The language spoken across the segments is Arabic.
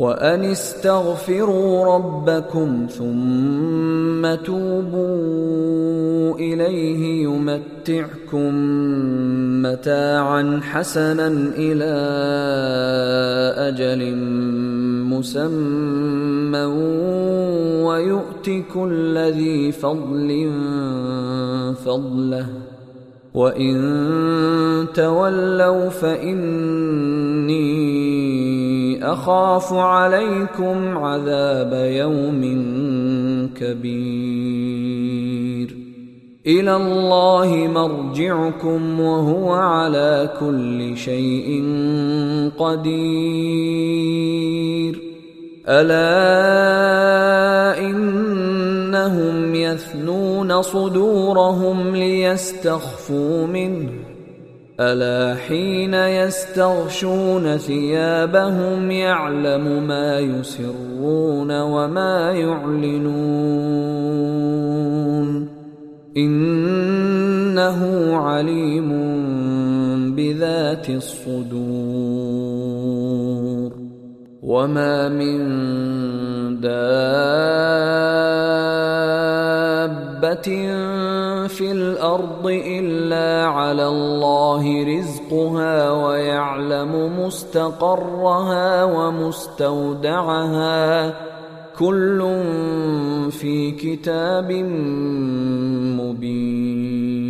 وأن استغفروا ربكم ثم توبوا إليه يمتعكم متاعا حسنا إلى أجل مسمى ويؤت كل ذي فضل فضله وإن تولوا فإني أخاف عليكم عذاب يوم كبير. إلى الله مرجعكم وهو على كل شيء قدير. ألا إنهم يثنون صدورهم ليستخفوا منه. ألا حين يستغشون ثيابهم يعلم ما يسرون وما يعلنون إنه عليم بذات الصدور وما من دابة في الأرض إلا على الله رزقها ويعلم مستقرها ومستودعها. كل في كتاب مبين.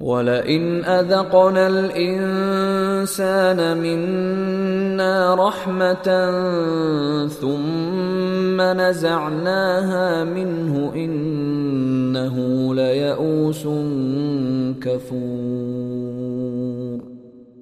ولئن اذقنا الانسان منا رحمه ثم نزعناها منه انه ليئوس كفور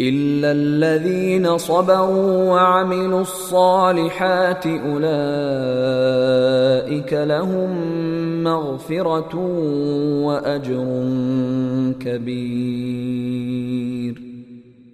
الا الذين صبروا وعملوا الصالحات اولئك لهم مغفره واجر كبير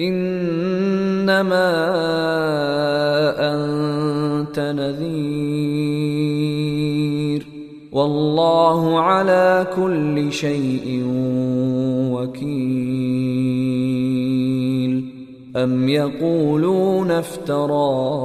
إنما أنت نذير. والله على كل شيء وكيل. أم يقولون افتراه؟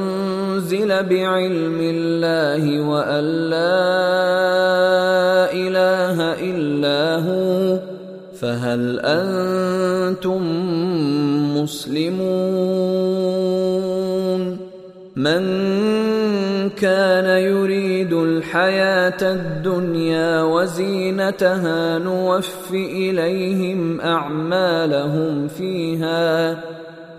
انزل بعلم الله وان لا اله الا هو فهل أنتم مسلمون من كان يريد الحياة الدنيا وزينتها نوف اليهم اعمالهم فيها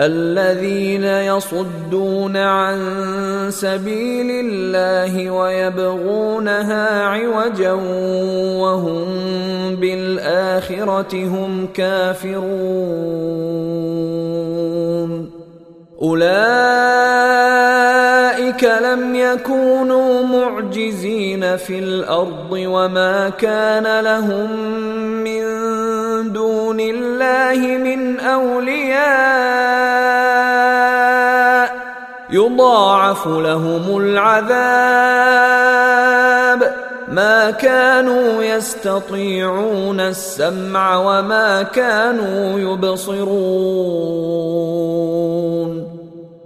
الذين يصدون عن سبيل الله ويبغونها عوجا وهم بالآخرة هم كافرون. أولئك لم يكونوا معجزين في الأرض وما كان لهم من دون الله من أولياء. يضاعف لهم العذاب. ما كانوا يستطيعون السمع وما كانوا يبصرون.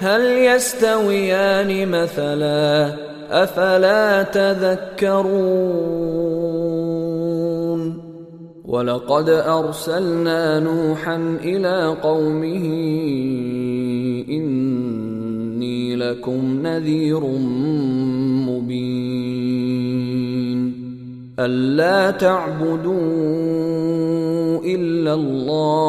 هل يستويان مثلا أفلا تذكرون ولقد أرسلنا نوحا إلى قومه إني لكم نذير مبين ألا تعبدوا إلا الله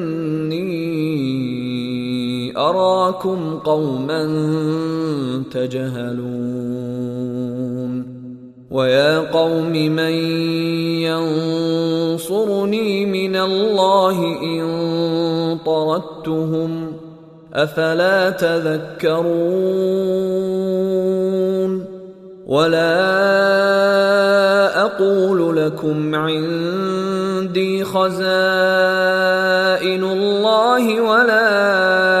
أراكم قوما تجهلون ويا قوم من ينصرني من الله إن طردتهم أفلا تذكرون ولا أقول لكم عندي خزائن الله ولا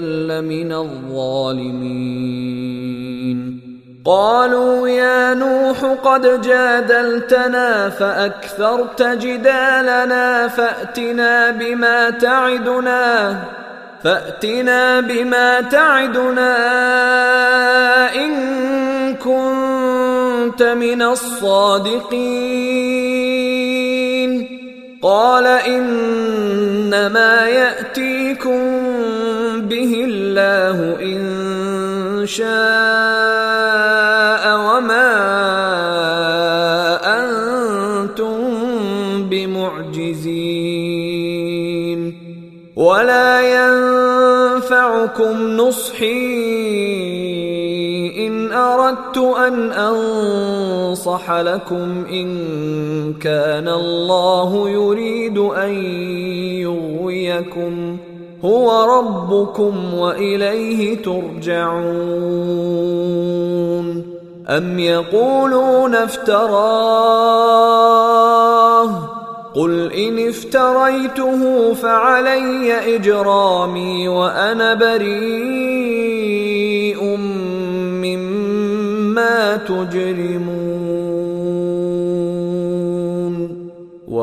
لمن الظالمين قالوا يا نوح قد جادلتنا فاكثرت جدالنا فاتنا بما تعدنا فاتنا بما تعدنا ان كنت من الصادقين قال انما ياتيكم به الله إن شاء وما أنتم بمعجزين. ولا ينفعكم نصحي إن أردت أن أنصح لكم إن كان الله يريد أن يغويكم. هو ربكم وإليه ترجعون. أم يقولون افتراه؟ قل إن افتريته فعلي إجرامي وأنا بريء مما تجرمون.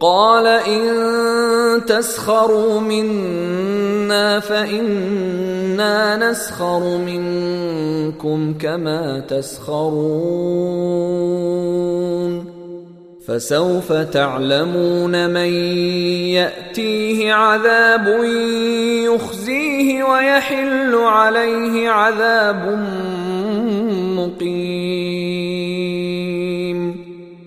قال إن تسخروا منا فإنا نسخر منكم كما تسخرون. فسوف تعلمون من يأتيه عذاب يخزيه ويحل عليه عذاب مقيم.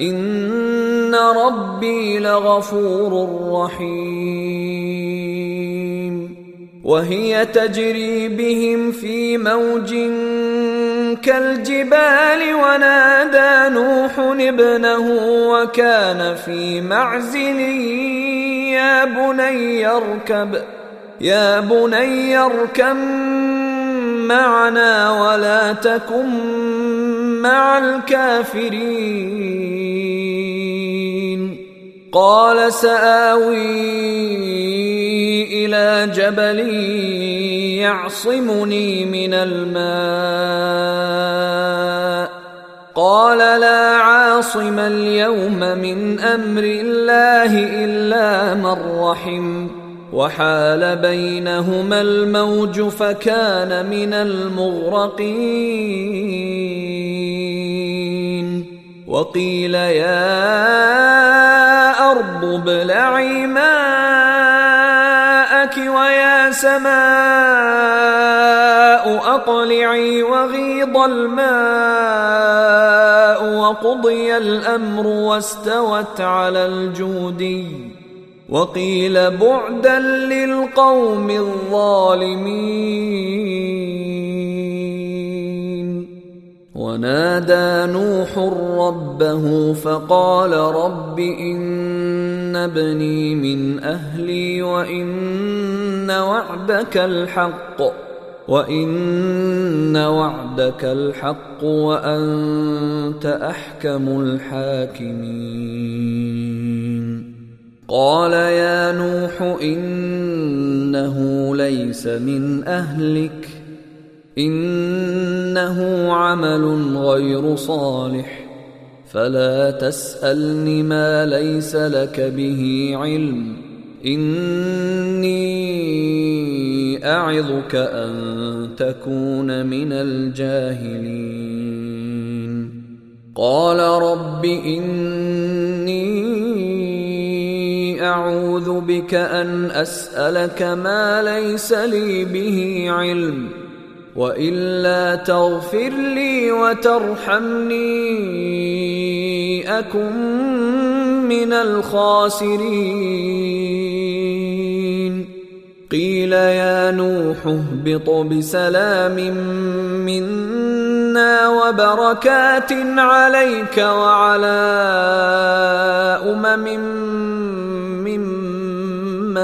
ان ربي لغفور رحيم. وهي تجري بهم في موج كالجبال ونادى نوح ابنه وكان في معزل يا بني اركب يا بني اركب معنا ولا تكن مع الكافرين. قال سآوي إلى جبل يعصمني من الماء. قال لا عاصم اليوم من أمر الله إلا من رحم. وحال بينهما الموج فكان من المغرقين. وقيل يا أرض ابلعي ماءك ويا سماء اقلعي وغيض الماء وقضي الأمر واستوت على الجودي. وقيل بعدا للقوم الظالمين. ونادى نوح ربه فقال رب إن ابني من أهلي وإن وعدك الحق وإن وعدك الحق وأنت أحكم الحاكمين. قال يا نوح إنه ليس من أهلك إنه عمل غير صالح فلا تسألني ما ليس لك به علم إني أعظك أن تكون من الجاهلين. قال رب اني أعوذ بك أن أسألك ما ليس لي به علم وإلا تغفر لي وترحمني أكن من الخاسرين. قيل يا نوح اهبط بسلام منا وبركات عليك وعلى أمم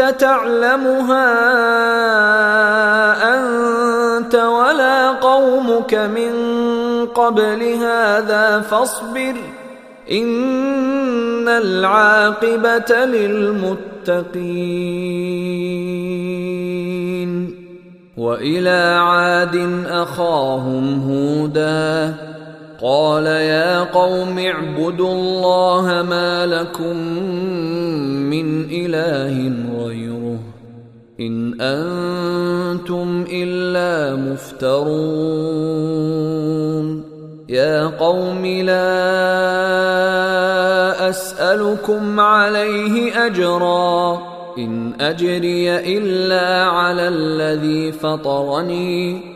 تعلمها أنت ولا قومك من قبل هذا فاصبر إن العاقبة للمتقين وإلى عاد أخاهم هودا قال يا قوم اعبدوا الله ما لكم من إله غيره. إن أنتم إلا مفترون. يا قوم لا أسألكم عليه أجرا. إن أجري إلا على الذي فطرني.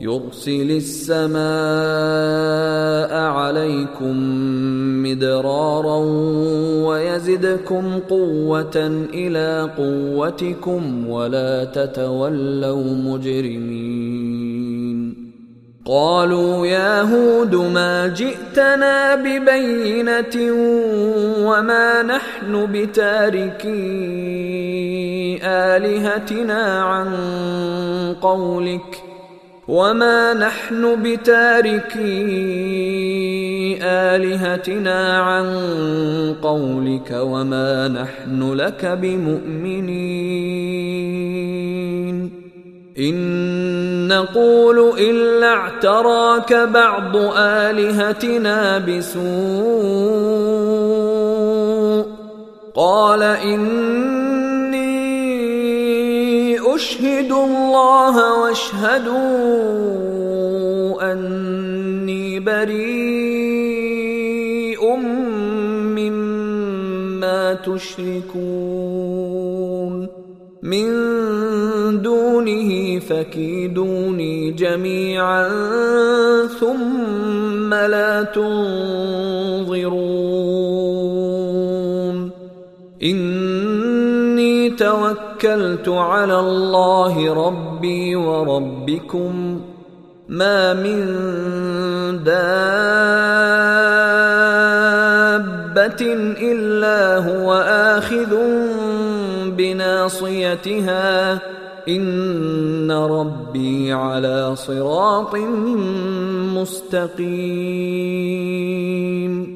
يرسل السماء عليكم مدرارا ويزدكم قوة إلى قوتكم ولا تتولوا مجرمين. قالوا يا هود ما جئتنا ببينة وما نحن بتاركي آلهتنا عن قولك. وما نحن بتاركي الهتنا عن قولك وما نحن لك بمؤمنين ان نقول الا اعتراك بعض الهتنا بسوء قال اني اشهد الله واشهدوا أني بريء مما تشركون. من دونه فكيدوني جميعا ثم لا تنظرون. إني توكلت على الله ربي وربكم. ما من دابة إلا هو آخذ بناصيتها. إن ربي على صراط مستقيم.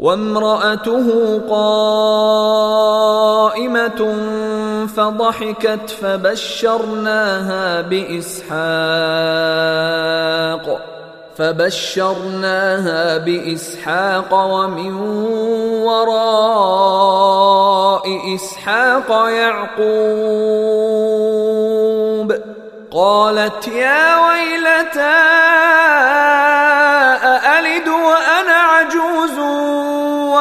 وامرأته قائمة فضحكت فبشرناها بإسحاق فبشرناها بإسحاق ومن وراء إسحاق يعقوب قالت يا ويلتى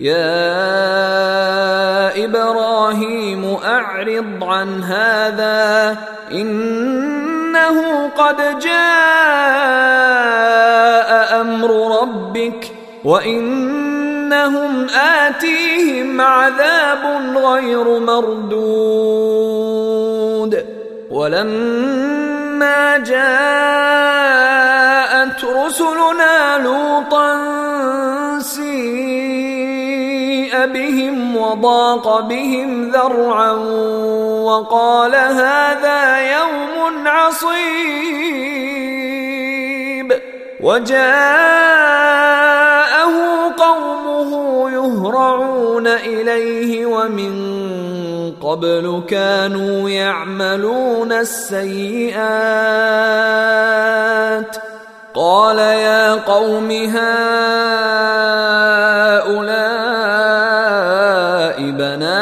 يا إبراهيم أعرض عن هذا إنه قد جاء أمر ربك وإنهم آتيهم عذاب غير مردود. ولما جاءت رسلنا لوطا سيء بهم وضاق بهم ذرعا وقال هذا يوم عصيب وجاءه قومه يهرعون إليه ومن قبل كانوا يعملون السيئات قال يا قوم هؤلاء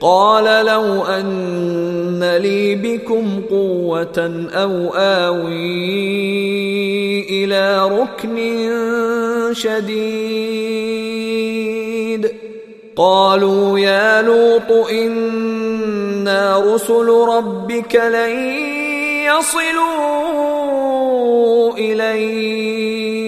قال لو أن لي بكم قوة أو آوي إلى ركن شديد. قالوا يا لوط إنا رسل ربك لن يصلوا إليك.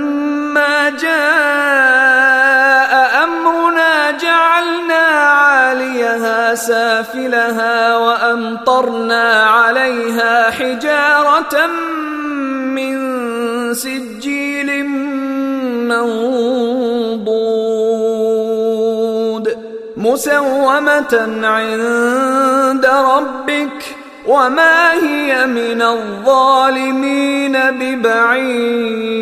فلما جاء أمرنا جعلنا عاليها سافلها وأمطرنا عليها حجارة من سجيل منضود مسومة عند ربك وما هي من الظالمين ببعيد.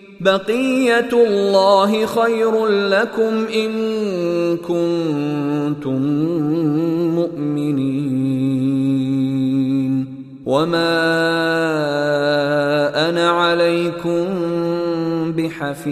بقية الله خير لكم إن كنتم مؤمنين. وما أنا عليكم بحفيظ.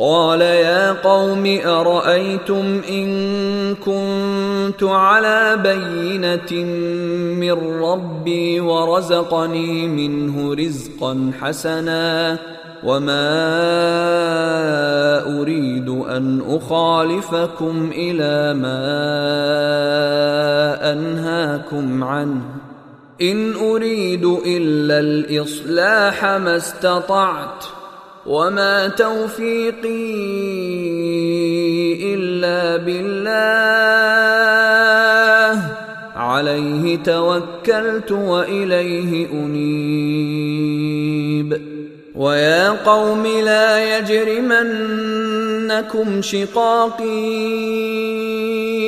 قال يا قوم أرأيتم إن كنت على بينة من ربي ورزقني منه رزقا حسنا وما أريد أن أخالفكم إلى ما أنهاكم عنه إن أريد إلا الإصلاح ما استطعت وما توفيقي الا بالله عليه توكلت واليه انيب ويا قوم لا يجرمنكم شقاقي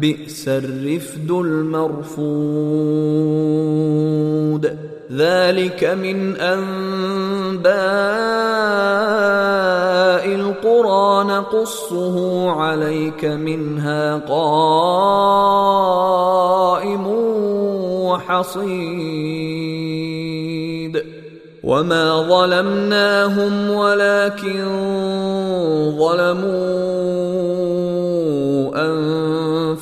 بئس الرفد المرفود. ذلك من أنباء القرى. نقصه عليك منها قائم وحصيد. وما ظلمناهم ولكن ظلموا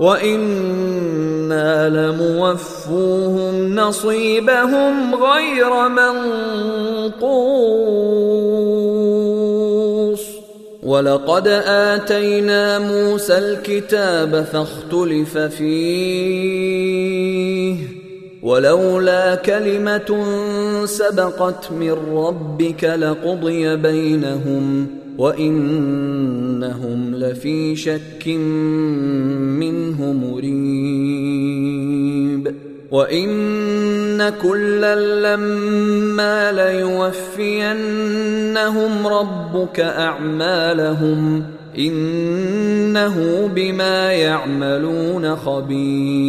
وأنا لموفوهم نصيبهم غير منقوص ولقد اتينا موسى الكتاب فاختلف فيه ولولا كلمه سبقت من ربك لقضي بينهم وإنهم لفي شك منه مريب. وإن كلا لما ليوفينهم ربك أعمالهم إنه بما يعملون خبير.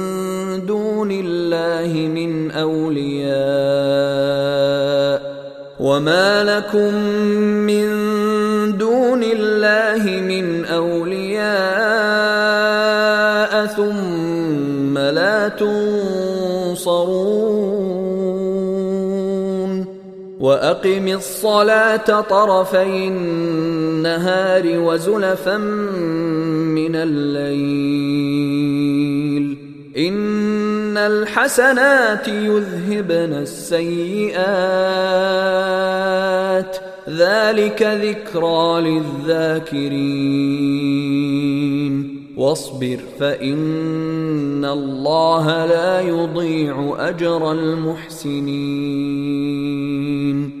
دون الله من أولياء وما لكم من دون الله من أولياء ثم لا تنصرون وأقم الصلاة طرفي النهار وزلفا من الليل إن الحسنات يذهبن السيئات. ذلك ذكرى للذاكرين. واصبر فإن الله لا يضيع أجر المحسنين.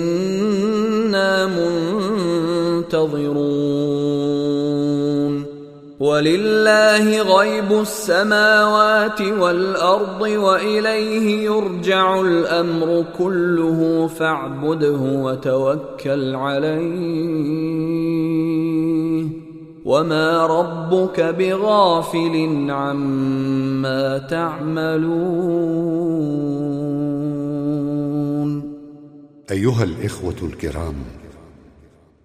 ولله غيب السماوات والأرض وإليه يرجع الأمر كله فاعبده وتوكل عليه. وما ربك بغافل عما تعملون. أيها الإخوة الكرام